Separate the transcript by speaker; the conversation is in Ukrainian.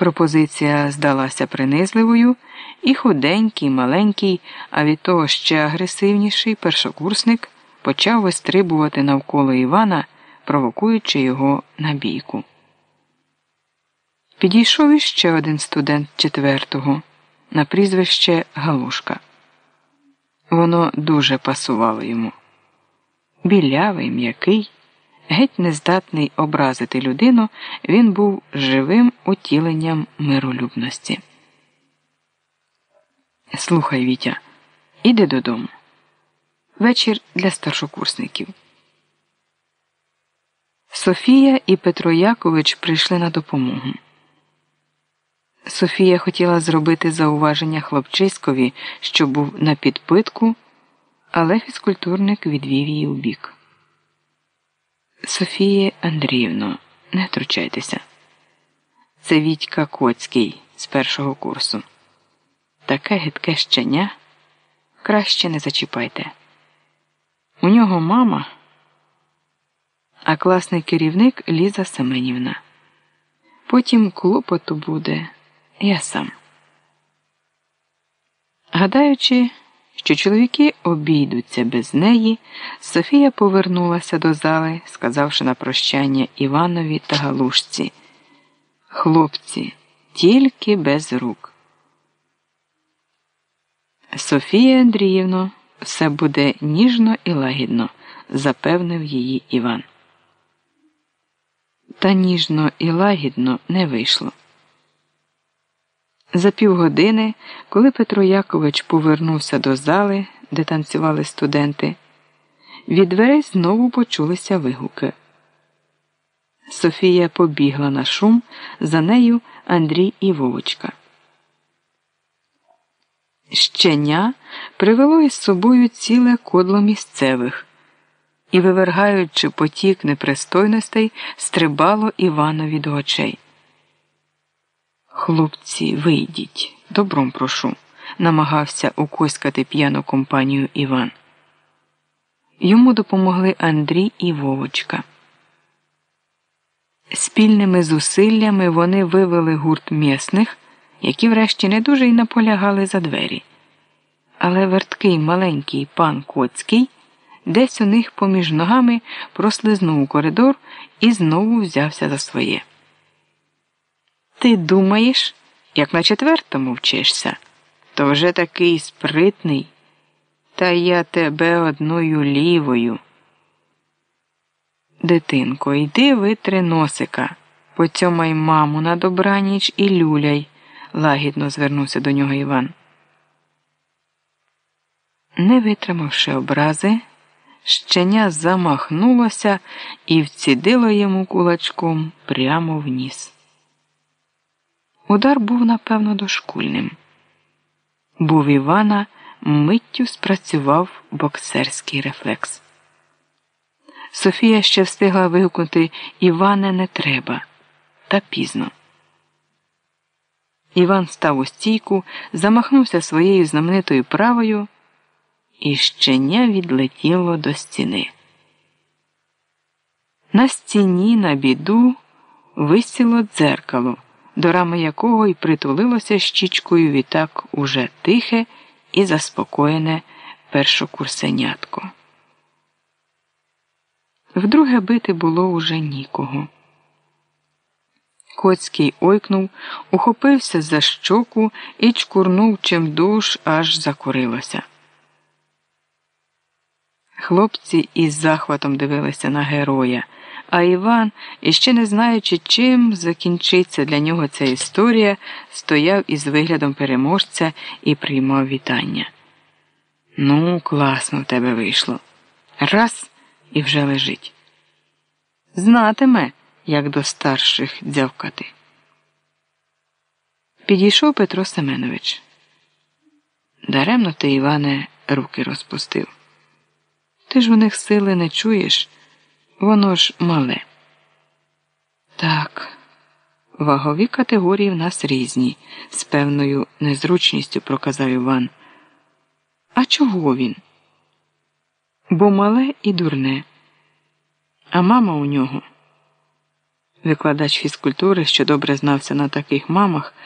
Speaker 1: Пропозиція здалася принизливою, і худенький, маленький, а від того ще агресивніший першокурсник почав вистрибувати навколо Івана, провокуючи його на бійку. Підійшов іще один студент четвертого на прізвище Галушка. Воно дуже пасувало йому. Білявий, м'який, геть нездатний образити людину, він був живим утіленням миролюбності. Слухай, Вітя, іди додому. Вечір для старшокурсників. Софія і Петро Якович прийшли на допомогу. Софія хотіла зробити зауваження хлопчиськові, що був на підпитку, але фізкультурник відвів її у бік. Софія Андріївно, не втручайтеся. Це Вітька Коцький з першого курсу. Таке гидке щеня краще не зачіпайте. У нього мама, а класний керівник Ліза Семенівна. Потім клопоту буде я сам. Гадаючи, що чоловіки обійдуться без неї, Софія повернулася до зали, сказавши на прощання Іванові та Галушці. Хлопці, тільки без рук. Софія Андріївно, все буде ніжно і лагідно, запевнив її Іван. Та ніжно і лагідно не вийшло. За півгодини, коли Петро Якович повернувся до зали, де танцювали студенти, від дверей знову почулися вигуки. Софія побігла на шум, за нею Андрій і Вовочка. Щеня привело із собою ціле кодло місцевих і, вивергаючи потік непристойностей, стрибало Іванові до очей. Хлопці, вийдіть, добром прошу, намагався укоськати п'яну компанію Іван. Йому допомогли Андрій і Вовочка. Спільними зусиллями вони вивели гурт м'ясних, які врешті не дуже й наполягали за двері. Але верткий маленький пан Коцький десь у них поміж ногами прослизнув у коридор і знову взявся за своє. Ти думаєш, як на четвертому вчишся, то вже такий спритний, та я тебе одною лівою. Дитинко, йди витри носика, поцьомай маму на добраніч і люляй, лагідно звернувся до нього Іван. Не витримавши образи, щеня замахнулося і вцідило йому кулачком прямо в ніс. Удар був, напевно, дошкульним. Був Івана миттю спрацював боксерський рефлекс. Софія ще встигла вигукнути Іване не треба, та пізно. Іван став у стійку, замахнувся своєю знаменитою правою, і щеня відлетіло до стіни. На стіні на біду висіло дзеркало до рами якого й притулилося щічкою відтак уже тихе і заспокоєне першокурсенятко. Вдруге бити було уже нікого. Коцький ойкнув, ухопився за щоку і чкурнув чим душ, аж закурилося. Хлопці із захватом дивилися на героя. А Іван, іще не знаючи, чим закінчиться для нього ця історія, стояв із виглядом переможця і приймав вітання. Ну, класно в тебе вийшло. Раз і вже лежить. Знатиме, як до старших дзявкати. Підійшов Петро Семенович. Даремно ти, Іване, руки розпустив. Ти ж у них сили не чуєш. Воно ж мале. Так, вагові категорії в нас різні, з певною незручністю проказав Іван. А чого він? Бо мале і дурне. А мама у нього Викладач фізкультури, що добре знався на таких мамах,